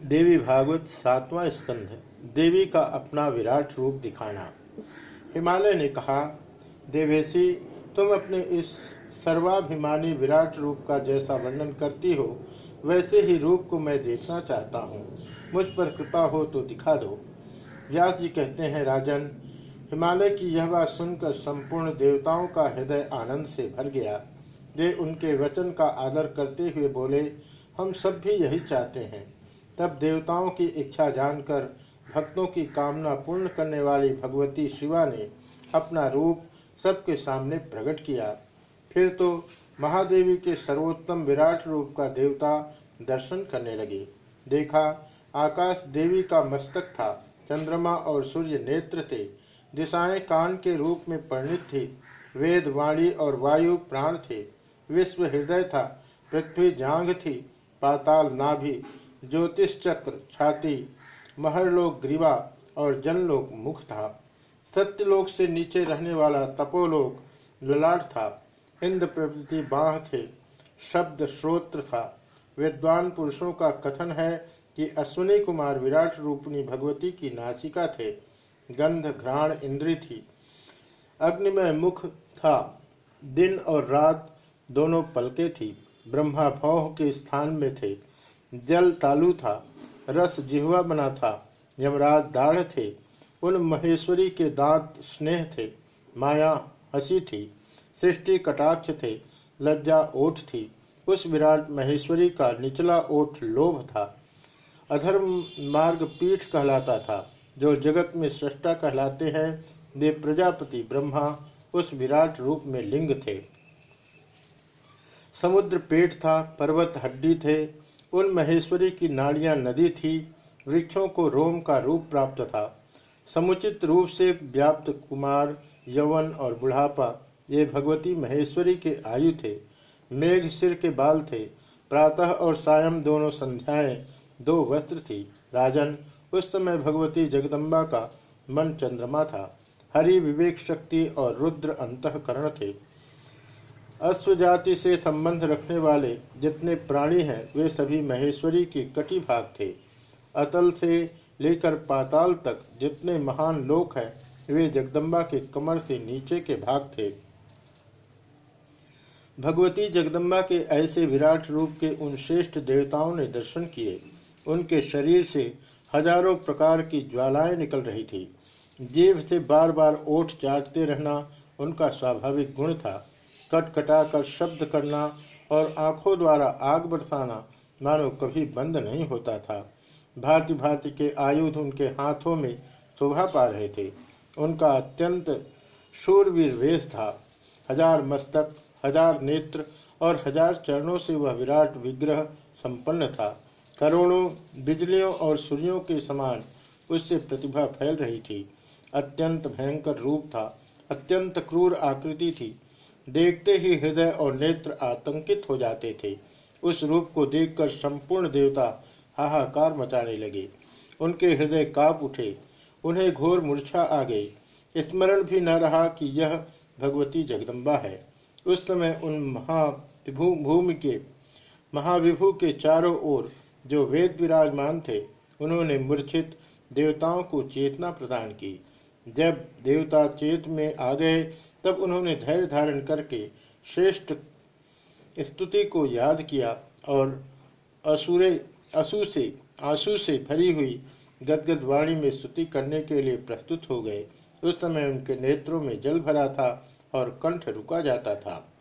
देवी भागवत सातवां स्कंध, देवी का अपना विराट रूप दिखाना। हिमालय ने कहा, देवेशी, तुम अपने इस सर्वाभिमानी विराट रूप का जैसा वर्णन करती हो, वैसे ही रूप को मैं देखना चाहता हूँ। मुझ पर कृपा हो तो दिखा दो। व्यास जी कहते हैं, राजन, हिमालय की यह बात सुनकर संपूर्ण देवताओं का हृदय आनंद से भर गया। वे उनके वचन का आदर करते हुए बोले, हम सब भी यही चाहते हैं। तब देवताओं की इच्छा जानकर, भक्तों की कामना पूर्ण करने वाली भगवती शिवा ने अपना रूप सबके सामने प्रकट किया। फिर तो महादेवी के सर्वोत्तम विराट रूप का देवता दर्शन करने लगे। देखा, आकाश देवी का मस्तक था, चंद्रमा और सूर्य नेत्र थे, दिशाएँ कान के रूप में परिणित थी, वेद, वाणी और वायु प्राण थे, विश्व हृदय था, पृथ्वी जांग थी, पाताल नाभि ज्योतिष चक्र, छाती, महरलोक ग्रीवा और जनलोक मुख था। सत्यलोक से नीचे रहने वाला तपोलोक ललाट था। इंद्र प्रवृत्ति बाह थे। शब्द श्रोत्र था। विद्वान पुरुषों का कथन है कि अश्विनी कुमार विराट रूपनी भगवती की नासिका थे। गंध घ्राण इंद्री थी। अग्निमय मुख था। दिन और रात दोनों पलके थी। ब्रह्मा भौह के स्थान में थे। जल तालु था, रस जिहवा बना था। यमराज दाढ़ थे, उन महेश्वरी के दांत स्नेह थे, माया हँसी थी, सृष्टि कटाक्ष थे, लज्जा ओठ थी। उस विराट महेश्वरी का निचला ओठ लोभ था। अधर्म मार्ग पीठ कहलाता था, जो जगत में सृष्टा कहलाते हैं, वे प्रजापति ब्रह्मा उस विराट रूप में लिंग थे। समुद्र पेट था, पर्वत हड्डी थे उन महेश्वरी की नाड़ियाँ नदी थी, वृक्षों को रोम का रूप प्राप्त था। समुचित रूप से व्याप्त कुमार, यवन और बुढ़ापा, ये भगवती महेश्वरी के आयु थे। मेघ सिर के बाल थे। प्रातः और सायं दोनों संध्याएँ दो वस्त्र थी। राजन, उस समय भगवती जगदम्बा का मन चंद्रमा था। हरि विवेक शक्ति और रुद्र अंतकरण थे। अश्व जाति से संबंध रखने वाले जितने प्राणी हैं, वे सभी महेश्वरी के कटी भाग थे। अतल से लेकर पाताल तक जितने महान लोक हैं, वे जगदम्बा के कमर से नीचे के भाग थे। भगवती जगदम्बा के ऐसे विराट रूप के उन श्रेष्ठ देवताओं ने दर्शन किए। उनके शरीर से हज़ारों प्रकार की ज्वालाएँ निकल रही थी। जीव से बार बार ओठ चाटते रहना उनका स्वाभाविक गुण था। कटकटा कर शब्द करना और आँखों द्वारा आग बरसाना मानो कभी बंद नहीं होता था। भांति भांति के आयुध उनके हाथों में शोभा पा रहे थे। उनका अत्यंत शूरवीर वेश था। हज़ार मस्तक, हज़ार नेत्र और हज़ार चरणों से वह विराट विग्रह संपन्न था। करोड़ों बिजलियों और सूर्यों के समान उससे प्रतिभा फैल रही थी। अत्यंत भयंकर रूप था। अत्यंत क्रूर आकृति थी। देखते ही हृदय और नेत्र आतंकित हो जाते थे। उस रूप को देखकर संपूर्ण देवता हाहाकार मचाने लगे। उनके हृदय काप उठे। उन्हें घोर मूर्छा आ गई। स्मरण भी न रहा कि यह भगवती जगदम्बा है। उस समय उन महाविभू, भूमि के, महाविभू के चारों ओर जो वेद विराजमान थे, उन्होंने मूर्छित देवताओं को चेतना प्रदान की। जब देवता चेत में आ गए, तब उन्होंने धैर्य धारण करके श्रेष्ठ स्तुति को याद किया और असुरे, असु से, आँसू से भरी हुई गदगद वाणी में स्तुति करने के लिए प्रस्तुत हो गए। उस समय उनके नेत्रों में जल भरा था और कंठ रुका जाता था।